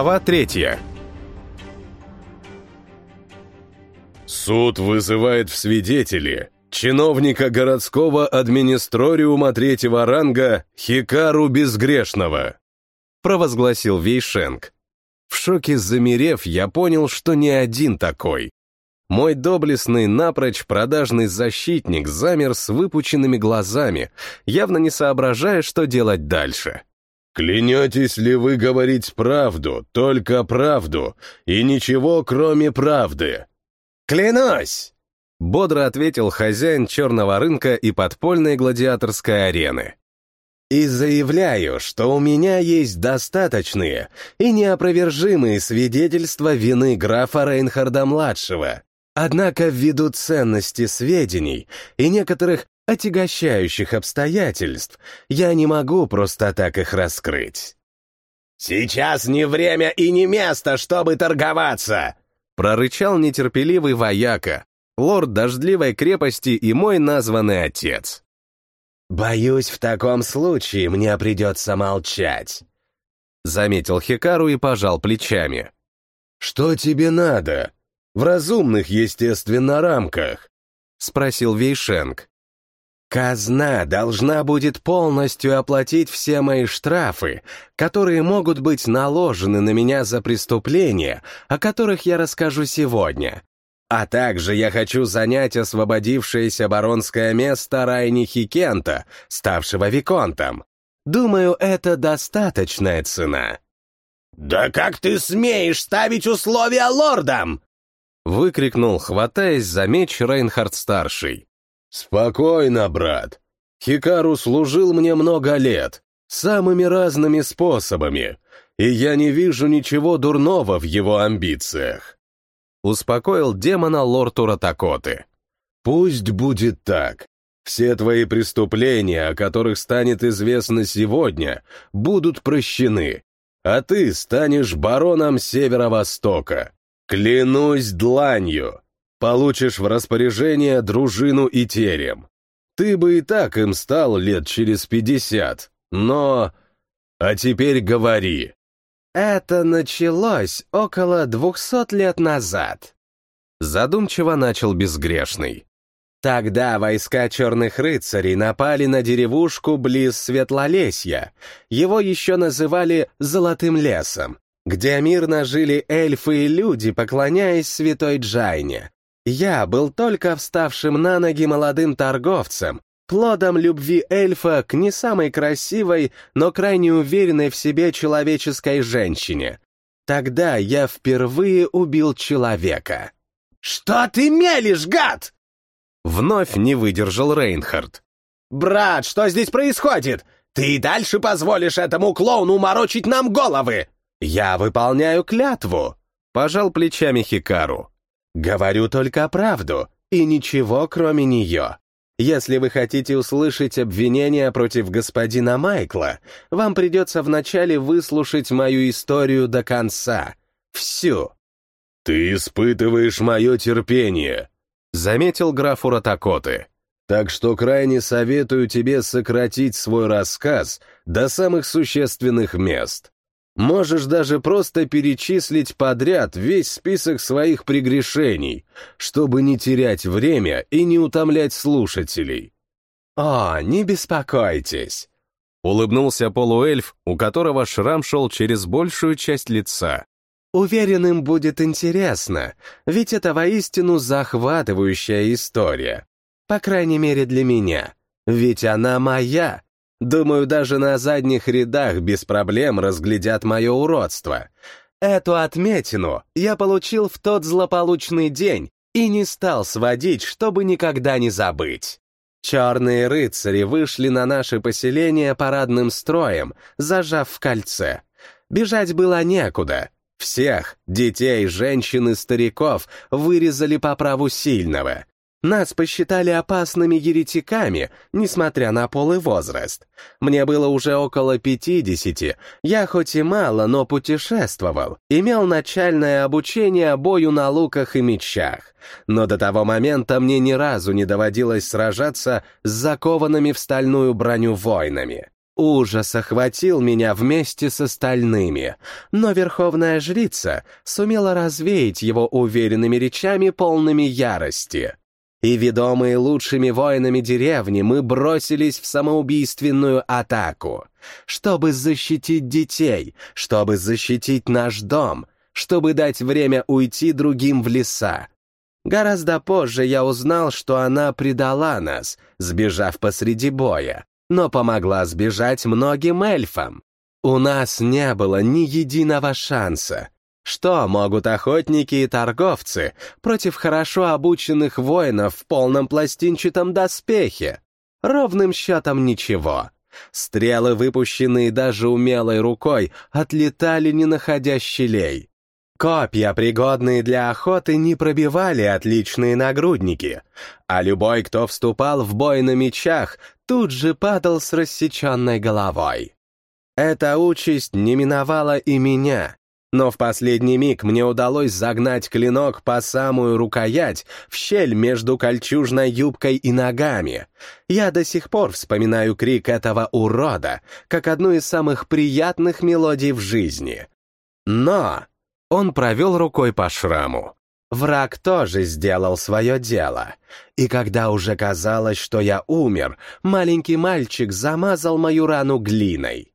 Глава третья. Суд вызывает в свидетели чиновника городского администрориума третьего ранга Хикару Безгрешного, провозгласил Вейшенг. В шоке замерев, я понял, что не один такой. Мой доблестный, напрочь продажный защитник замер с выпученными глазами, явно не соображая, что делать дальше. «Клянетесь ли вы говорить правду, только правду, и ничего, кроме правды?» «Клянусь!» — бодро ответил хозяин черного рынка и подпольной гладиаторской арены. «И заявляю, что у меня есть достаточные и неопровержимые свидетельства вины графа Рейнхарда-младшего. Однако ввиду ценности сведений и некоторых отягощающих обстоятельств я не могу просто так их раскрыть». «Сейчас не время и не место, чтобы торговаться!» прорычал нетерпеливый вояка, лорд дождливой крепости и мой названный отец. «Боюсь, в таком случае мне придется молчать», — заметил Хикару и пожал плечами. «Что тебе надо? В разумных, естественно, рамках», — спросил Вейшенг. Казна должна будет полностью оплатить все мои штрафы, которые могут быть наложены на меня за преступления, о которых я расскажу сегодня. А также я хочу занять освободившееся баронское место Райни Хикента, ставшего Виконтом. Думаю, это достаточная цена. «Да как ты смеешь ставить условия лордам?» выкрикнул, хватаясь за меч Рейнхард-старший. «Спокойно, брат. Хикару служил мне много лет, самыми разными способами, и я не вижу ничего дурного в его амбициях». Успокоил демона лорд Уратакоты. «Пусть будет так. Все твои преступления, о которых станет известно сегодня, будут прощены, а ты станешь бароном Северо-Востока. Клянусь дланью!» Получишь в распоряжение дружину и терем. Ты бы и так им стал лет через пятьдесят, но... А теперь говори. Это началось около двухсот лет назад. Задумчиво начал безгрешный. Тогда войска черных рыцарей напали на деревушку близ Светлолесья. Его еще называли «Золотым лесом», где мирно жили эльфы и люди, поклоняясь святой Джайне. Я был только вставшим на ноги молодым торговцем, плодом любви эльфа к не самой красивой, но крайне уверенной в себе человеческой женщине. Тогда я впервые убил человека. «Что ты мелешь, гад?» Вновь не выдержал Рейнхард. «Брат, что здесь происходит? Ты и дальше позволишь этому клоуну морочить нам головы?» «Я выполняю клятву», — пожал плечами Хикару. Говорю только правду, и ничего кроме нее. Если вы хотите услышать обвинения против господина Майкла, вам придется вначале выслушать мою историю до конца. Всю. «Ты испытываешь мое терпение», — заметил граф Уратакоты. «Так что крайне советую тебе сократить свой рассказ до самых существенных мест. Можешь даже просто перечислить подряд весь список своих прегрешений, чтобы не терять время и не утомлять слушателей. «О, не беспокойтесь!» Улыбнулся полуэльф, у которого шрам шел через большую часть лица. «Уверен, им будет интересно, ведь это воистину захватывающая история. По крайней мере для меня. Ведь она моя, Думаю, даже на задних рядах без проблем разглядят мое уродство. Эту отметину я получил в тот злополучный день и не стал сводить, чтобы никогда не забыть. Черные рыцари вышли на наше поселение парадным строем, зажав в кольце. Бежать было некуда. Всех, детей, женщин и стариков, вырезали по праву сильного. Нас посчитали опасными еретиками, несмотря на пол и возраст. Мне было уже около пятидесяти, я хоть и мало, но путешествовал, имел начальное обучение бою на луках и мечах. Но до того момента мне ни разу не доводилось сражаться с закованными в стальную броню воинами. Ужас охватил меня вместе с остальными, но верховная жрица сумела развеять его уверенными речами, полными ярости. И, ведомые лучшими воинами деревни, мы бросились в самоубийственную атаку, чтобы защитить детей, чтобы защитить наш дом, чтобы дать время уйти другим в леса. Гораздо позже я узнал, что она предала нас, сбежав посреди боя, но помогла сбежать многим эльфам. У нас не было ни единого шанса. Что могут охотники и торговцы против хорошо обученных воинов в полном пластинчатом доспехе? Ровным счетом ничего. Стрелы, выпущенные даже умелой рукой, отлетали, не находя щелей. Копья, пригодные для охоты, не пробивали отличные нагрудники, а любой, кто вступал в бой на мечах, тут же падал с рассеченной головой. Эта участь не миновала и меня, но в последний миг мне удалось загнать клинок по самую рукоять в щель между кольчужной юбкой и ногами. Я до сих пор вспоминаю крик этого урода как одну из самых приятных мелодий в жизни. Но он провел рукой по шраму. Враг тоже сделал свое дело. И когда уже казалось, что я умер, маленький мальчик замазал мою рану глиной.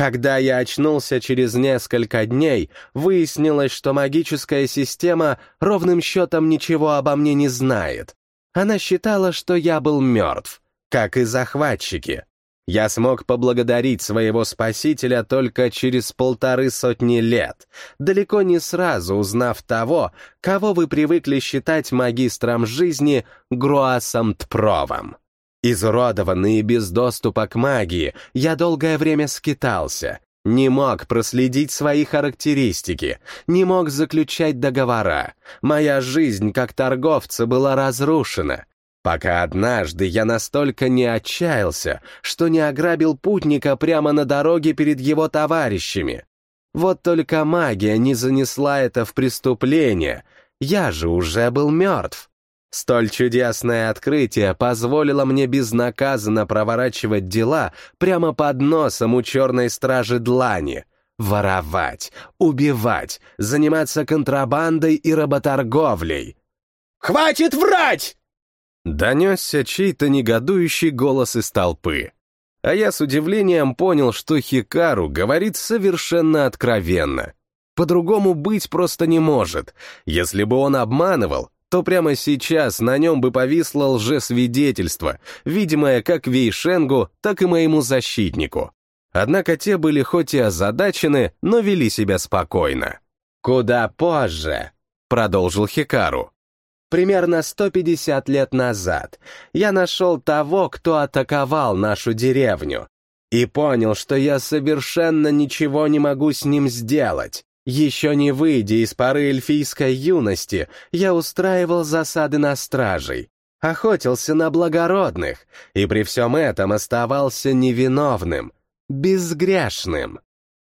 Когда я очнулся через несколько дней, выяснилось, что магическая система ровным счетом ничего обо мне не знает. Она считала, что я был мертв, как и захватчики. Я смог поблагодарить своего спасителя только через полторы сотни лет, далеко не сразу узнав того, кого вы привыкли считать магистром жизни Груасом Тпровом. Изуродованный и без доступа к магии, я долгое время скитался, не мог проследить свои характеристики, не мог заключать договора. Моя жизнь как торговца была разрушена, Пока однажды я настолько не отчаялся, что не ограбил путника прямо на дороге перед его товарищами. Вот только магия не занесла это в преступление, я же уже был мертв. Столь чудесное открытие позволило мне безнаказанно проворачивать дела прямо под носом у черной стражи Длани. Воровать, убивать, заниматься контрабандой и работорговлей. «Хватит врать!» Донесся чей-то негодующий голос из толпы. А я с удивлением понял, что Хикару говорит совершенно откровенно. По-другому быть просто не может. Если бы он обманывал, то прямо сейчас на нем бы повисло лжесвидетельство, видимое как Вейшенгу, так и моему защитнику. Однако те были хоть и озадачены, но вели себя спокойно. «Куда позже», — продолжил Хикару примерно 150 лет назад, я нашел того, кто атаковал нашу деревню, и понял, что я совершенно ничего не могу с ним сделать. Еще не выйдя из поры эльфийской юности, я устраивал засады на стражей, охотился на благородных, и при всем этом оставался невиновным, безгрешным.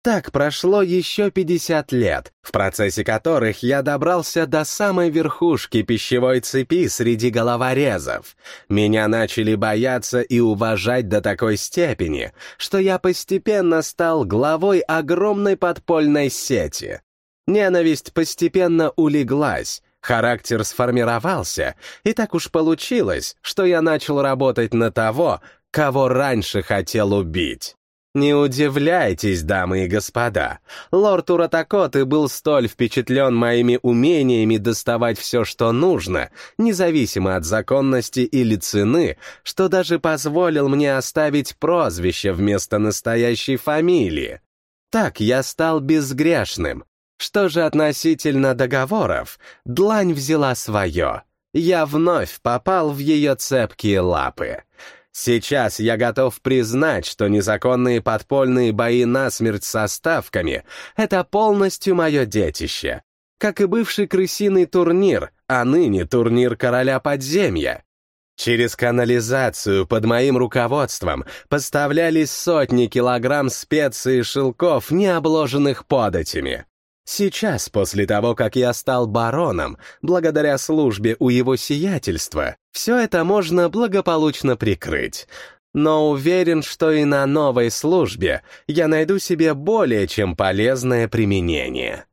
Так прошло еще 50 лет, в процессе которых я добрался до самой верхушки пищевой цепи среди головорезов. Меня начали бояться и уважать до такой степени, что я постепенно стал главой огромной подпольной сети. Ненависть постепенно улеглась, характер сформировался, и так уж получилось, что я начал работать на того, кого раньше хотел убить. Не удивляйтесь, дамы и господа, лорд Уратакоты был столь впечатлен моими умениями доставать все, что нужно, независимо от законности или цены, что даже позволил мне оставить прозвище вместо настоящей фамилии. Так я стал безгрешным. Что же относительно договоров, длань взяла свое. Я вновь попал в ее цепкие лапы. Сейчас я готов признать, что незаконные подпольные бои насмерть со ставками — это полностью мое детище. Как и бывший крысиный турнир, а ныне турнир короля подземья. Через канализацию под моим руководством поставлялись сотни килограмм специй и шелков, не обложенных податями. Сейчас, после того, как я стал бароном, благодаря службе у его сиятельства, все это можно благополучно прикрыть. но уверен, что и на новой службе я найду себе более чем полезное применение.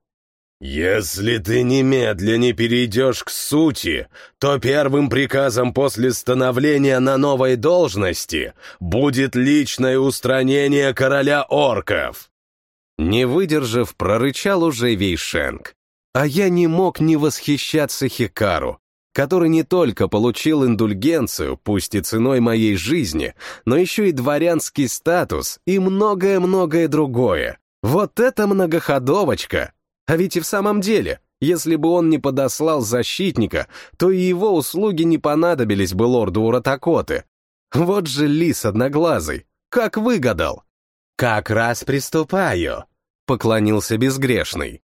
«Если ты немедля не перейдешь к сути, то первым приказом после становления на новой должности будет личное устранение короля орков!» Не выдержав, прорычал уже Вейшенг. А я не мог не восхищаться Хикару, который не только получил индульгенцию, пусть и ценой моей жизни, но еще и дворянский статус и многое-многое другое. Вот это многоходовочка! А ведь и в самом деле, если бы он не подослал защитника, то и его услуги не понадобились бы лорду Уратакоты. Вот же лис одноглазый, как выгадал. «Как раз приступаю», — поклонился безгрешный.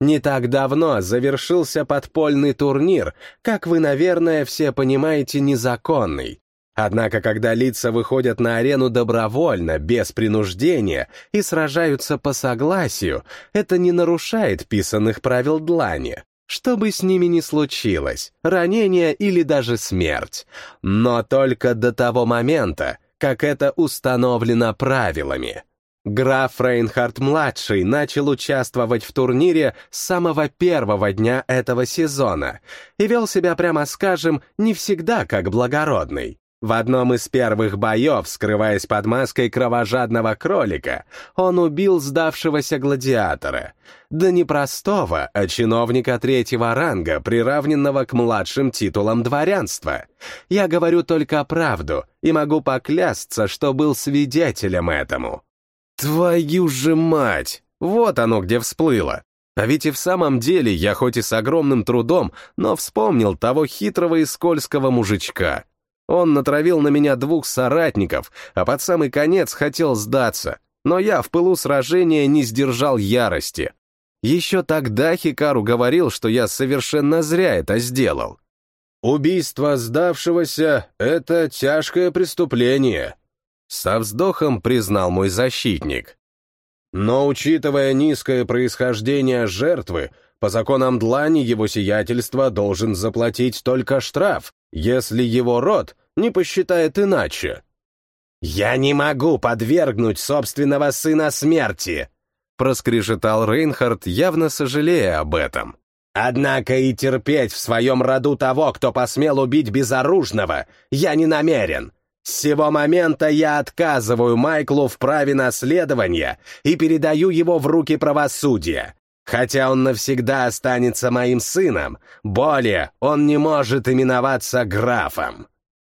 Не так давно завершился подпольный турнир, как вы, наверное, все понимаете, незаконный. Однако, когда лица выходят на арену добровольно, без принуждения, и сражаются по согласию, это не нарушает писанных правил длани. Что бы с ними ни случилось, ранение или даже смерть. Но только до того момента, как это установлено правилами. Граф Рейнхард-младший начал участвовать в турнире с самого первого дня этого сезона и вел себя, прямо скажем, не всегда как благородный. В одном из первых боев, скрываясь под маской кровожадного кролика, он убил сдавшегося гладиатора. Да не простого, а чиновника третьего ранга, приравненного к младшим титулам дворянства. Я говорю только правду и могу поклясться, что был свидетелем этому. Твою же мать! Вот оно где всплыло. А ведь и в самом деле я хоть и с огромным трудом, но вспомнил того хитрого и скользкого мужичка — он натравил на меня двух соратников, а под самый конец хотел сдаться, но я в пылу сражения не сдержал ярости. Еще тогда Хикару говорил, что я совершенно зря это сделал. «Убийство сдавшегося — это тяжкое преступление», — со вздохом признал мой защитник. «Но, учитывая низкое происхождение жертвы, по законам Длани его сиятельство должен заплатить только штраф, если его род не посчитает иначе. «Я не могу подвергнуть собственного сына смерти!» проскрежетал Рейнхард, явно сожалея об этом. «Однако и терпеть в своем роду того, кто посмел убить безоружного, я не намерен. С сего момента я отказываю Майклу в праве наследования и передаю его в руки правосудия. Хотя он навсегда останется моим сыном, более он не может именоваться графом.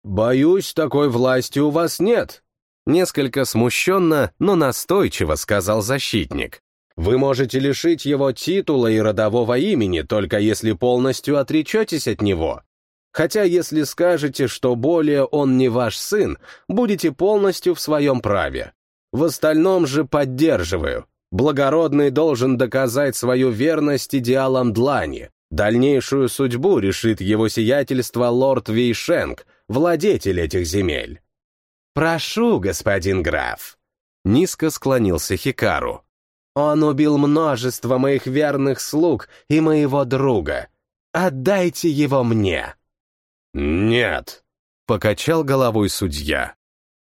«Боюсь, такой власти у вас нет», — несколько смущенно, но настойчиво сказал защитник. «Вы можете лишить его титула и родового имени, только если полностью отречетесь от него. Хотя если скажете, что более он не ваш сын, будете полностью в своем праве. В остальном же поддерживаю. Благородный должен доказать свою верность идеалам Длани. Дальнейшую судьбу решит его сиятельство лорд Вейшенг, владетель этих земель. «Прошу, господин граф», — низко склонился Хикару. «Он убил множество моих верных слуг и моего друга. Отдайте его мне». «Нет», — покачал головой судья.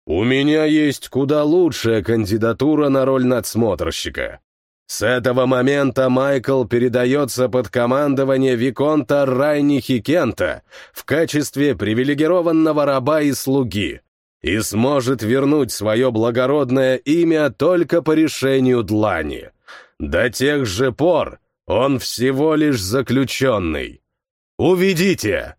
«У меня есть куда лучшая кандидатура на роль надсмотрщика. С этого момента Майкл передается под командование Виконта Райни Хикента в качестве привилегированного раба и слуги и сможет вернуть свое благородное имя только по решению Длани. До тех же пор он всего лишь заключенный. Уведите!»